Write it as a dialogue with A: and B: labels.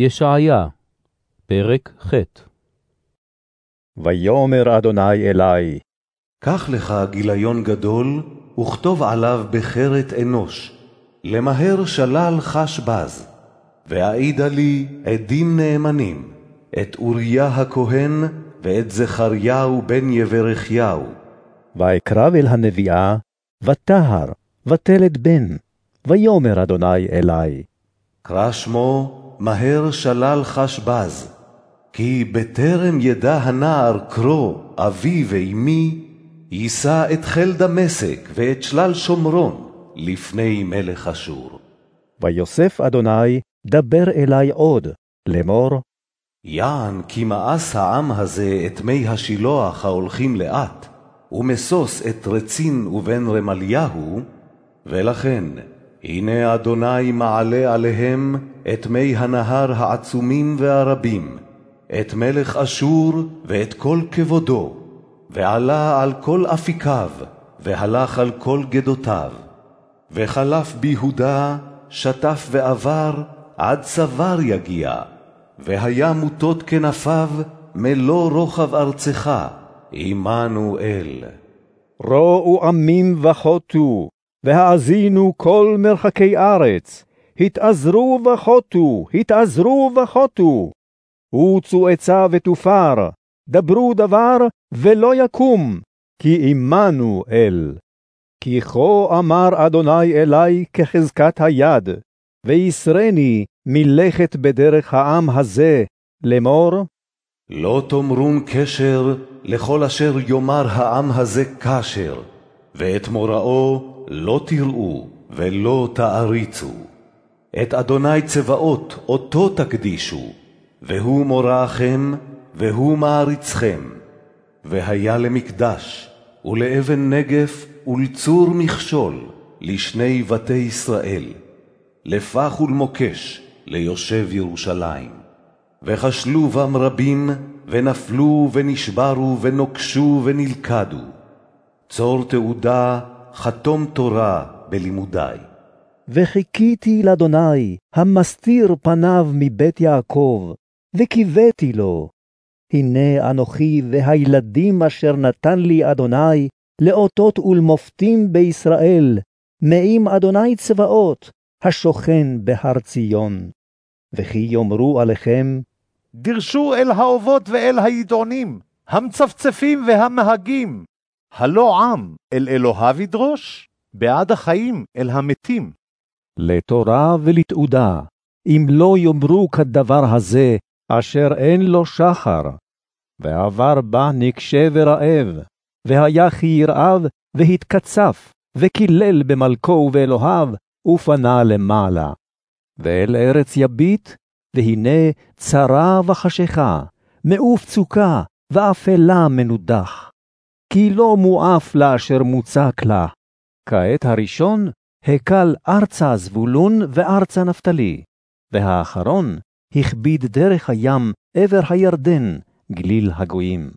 A: ישעיה, פרק ח'
B: ויאמר אדוני אלי,
C: קח לך גיליון גדול, וכתוב עליו בחרת אנוש, למהר שלל חש בז. ואעידה לי עדים נאמנים, את אוריה הכהן ואת זכריהו בן יברכיהו.
B: ואקרב אל הנביאה, וטהר, ותלד בן, ויאמר אדוני אלי,
C: קרא שמו מהר שלל חש בז, כי בטרם ידע הנער קרוא אבי ואמי, יישא את חיל דמשק ואת שלל שומרון לפני מלך אשור.
B: ויוסף אדוני דבר אלי עוד, לאמור,
C: יען כי מאס העם הזה את מי השילוח ההולכים לאט, ומשוש את רצין ובן רמליהו, ולכן הנה אדוני מעלה עליהם את מי הנהר העצומים והרבים, את מלך אשור ואת כל כבודו, ועלה על כל אפיקיו, והלך על כל גדותיו. וחלף ביהודה, שטף ועבר, עד צוואר יגיע, והיה מוטות כנפיו, מלוא רוחב ארצך, עמנואל.
B: ראו עמים וחוטו, והאזינו כל מרחקי ארץ, התאזרו וחוטו, התאזרו וחוטו. רוצו עצה ותופר, דברו דבר ולא יקום, כי עמנו אל. כי כה אמר אדוני אלי כחזקת היד, ויסרני מלכת בדרך העם הזה, לאמור,
C: לא תאמרון קשר לכל אשר יאמר העם הזה כאשר, ואת מוראו לא תראו ולא תעריצו. את אדוני צבאות אותו תקדישו, והוא מוראכם, והוא מעריצכם. והיה למקדש, ולאבן נגף, ולצור מכשול, לשני בתי ישראל, לפח ולמוקש, ליושב ירושלים. וכשלו בם רבים, ונפלו ונשברו, ונוקשו ונלכדו. צור תעודה, חתום תורה בלימודי.
B: וחיכיתי לאדוני, המסתיר פניו מבית יעקב, וקיוויתי לו. הנה אנוכי והילדים אשר נתן לי אדוני, לאותות ולמופתים בישראל, מעם אדוני צבאות, השוכן בהר ציון. וכי יאמרו עליכם,
D: דרשו אל האובות ואל הידעונים, המצפצפים והמהגים. הלא עם אל אלוהיו ידרוש, בעד החיים אל המתים.
B: לתורה ולתעודה, אם לא יאמרו כדבר הזה, אשר אין לו שחר. ועבר בה נקשה ורעב, והיה כי ירעב, והתקצף, וקילל במלכו ובאלוהיו, ופנה למעלה. ואל ארץ יביט, והנה צרה וחשיכה, מעוף צוקה, ואפלה מנודח. כי לא מואף לאשר מוצק לה. כעת הראשון הקל ארצה זבולון וארצה נפתלי, והאחרון הכביד דרך הים עבר הירדן, גליל הגויים.